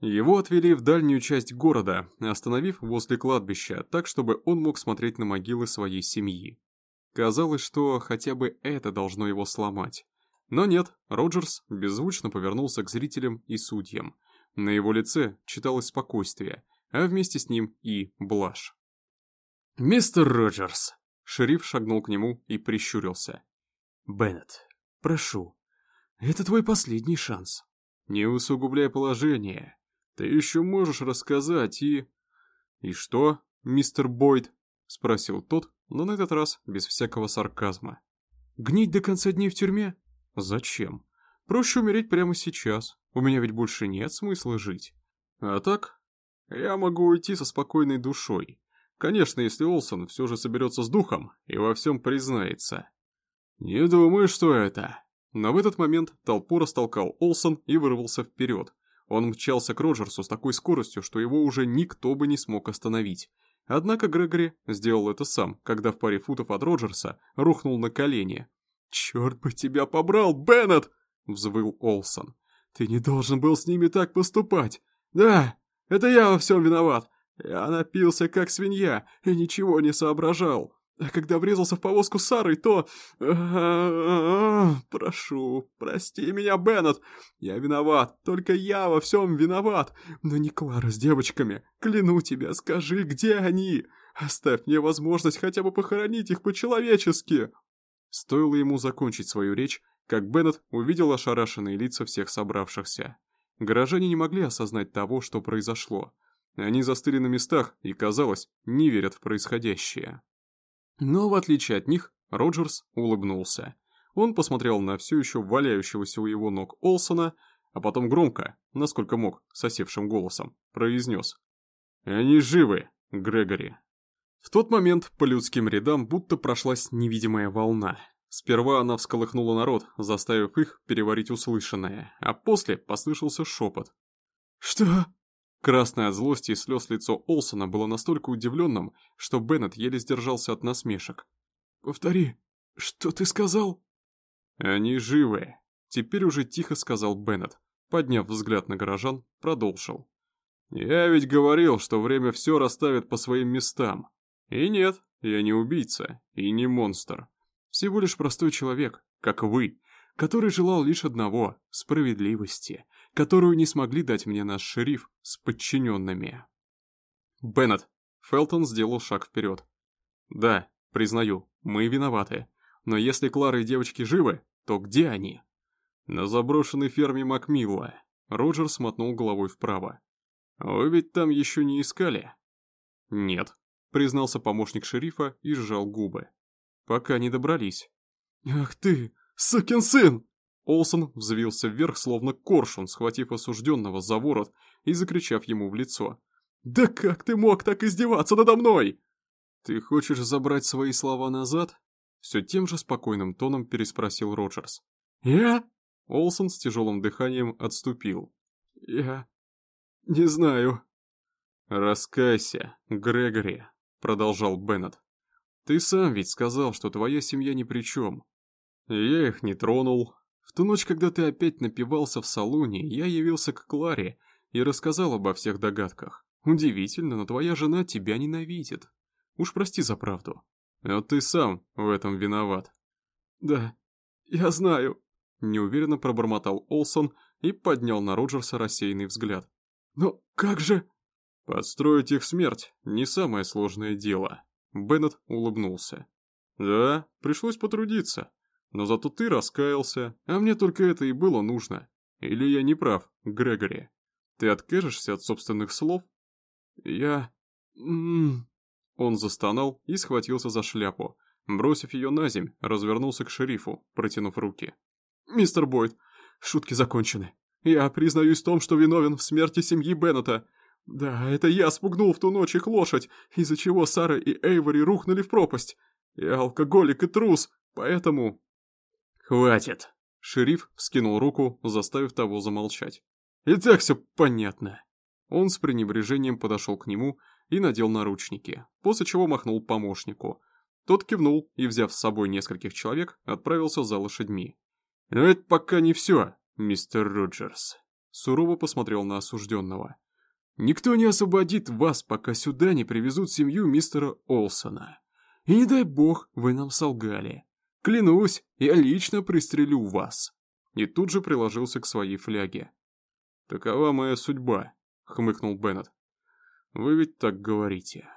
Его отвели в дальнюю часть города, остановив возле кладбища, так чтобы он мог смотреть на могилы своей семьи. Казалось, что хотя бы это должно его сломать. Но нет, Роджерс беззвучно повернулся к зрителям и судьям. На его лице читалось спокойствие, а вместе с ним и блажь. «Мистер Роджерс!» Шериф шагнул к нему и прищурился. «Беннет, прошу, это твой последний шанс. Не усугубляй положение. Ты еще можешь рассказать и...» «И что, мистер Бойд?» — спросил тот, но на этот раз без всякого сарказма. «Гнить до конца дней в тюрьме? Зачем? Проще умереть прямо сейчас. У меня ведь больше нет смысла жить. А так, я могу уйти со спокойной душой. Конечно, если Олсон все же соберется с духом и во всем признается. Не думаю, что это...» Но в этот момент толпу растолкал Олсон и вырвался вперед, он мчался к Роджерсу с такой скоростью, что его уже никто бы не смог остановить. Однако Грегори сделал это сам, когда в паре футов от Роджерса рухнул на колени. «Черт бы тебя побрал, Беннет!» — взвыл Олсон. «Ты не должен был с ними так поступать! Да, это я во всем виноват! Я напился как свинья и ничего не соображал!» А когда врезался в повозку с Сарой, то... Прошу, прости меня, Беннет. Я виноват, только я во всем виноват. Но не Клара с девочками. Кляну тебя, скажи, где они? Оставь мне возможность хотя бы похоронить их по-человечески. Стоило ему закончить свою речь, как Беннет увидел ошарашенные лица всех собравшихся. Горожане не могли осознать того, что произошло. Они застыли на местах и, казалось, не верят в происходящее. Но, в отличие от них, Роджерс улыбнулся. Он посмотрел на все еще валяющегося у его ног Олсона, а потом громко, насколько мог, сосевшим голосом, произнес. «Они живы, Грегори». В тот момент по людским рядам будто прошлась невидимая волна. Сперва она всколыхнула народ, заставив их переварить услышанное, а после послышался шепот. «Что?» Красное от злости и слез лицо Олсона было настолько удивленным, что Беннет еле сдержался от насмешек. «Повтори, что ты сказал?» «Они живы», — теперь уже тихо сказал Беннет, подняв взгляд на горожан, продолжил. «Я ведь говорил, что время все расставит по своим местам. И нет, я не убийца и не монстр. Всего лишь простой человек, как вы, который желал лишь одного — справедливости, которую не смогли дать мне наш шериф с подчиненными. Беннет. Фелтон сделал шаг вперед. Да, признаю, мы виноваты. Но если Клара и девочки живы, то где они? На заброшенной ферме Макмилла. Роджер смотнул головой вправо. Вы ведь там еще не искали? Нет, признался помощник шерифа и сжал губы. Пока не добрались. Ах ты, сукин сын! Олсон взвился вверх, словно коршун, схватив осужденного за ворот и закричав ему в лицо. «Да как ты мог так издеваться надо мной?» «Ты хочешь забрать свои слова назад?» Все тем же спокойным тоном переспросил Роджерс. «Я?» Олсон с тяжелым дыханием отступил. «Я... не знаю». «Раскайся, Грегори», — продолжал Беннет. «Ты сам ведь сказал, что твоя семья ни при чем. Я их не тронул, в ту ночь, когда ты опять напивался в салоне, я явился к Кларе и рассказал обо всех догадках. Удивительно, но твоя жена тебя ненавидит. Уж прости за правду. А ты сам в этом виноват. Да, я знаю. Неуверенно пробормотал Олсон и поднял на Роджерса рассеянный взгляд. Но как же... Подстроить их смерть — не самое сложное дело. Беннет улыбнулся. Да, пришлось потрудиться. Но зато ты раскаялся, а мне только это и было нужно. Или я не прав, Грегори? Ты откажешься от собственных слов? Я... М Он застонал и схватился за шляпу. Бросив ее на земь, развернулся к шерифу, протянув руки. «Мистер Бойд, шутки закончены. Я признаюсь в том, что виновен в смерти семьи Беннета. Да, это я спугнул в ту ночь их лошадь, из-за чего Сара и Эйвори рухнули в пропасть. Я алкоголик и трус, поэтому «Хватит!» Шериф вскинул руку, заставив того замолчать. «И так все понятно!» Он с пренебрежением подошел к нему и надел наручники, после чего махнул помощнику. Тот кивнул и, взяв с собой нескольких человек, отправился за лошадьми. «Но это пока не все, мистер Роджерс», — сурово посмотрел на осужденного. «Никто не освободит вас, пока сюда не привезут семью мистера Олсона. И не дай бог, вы нам солгали. Клянусь, я лично пристрелю вас». И тут же приложился к своей фляге. «Такова моя судьба», — хмыкнул Беннет. «Вы ведь так говорите».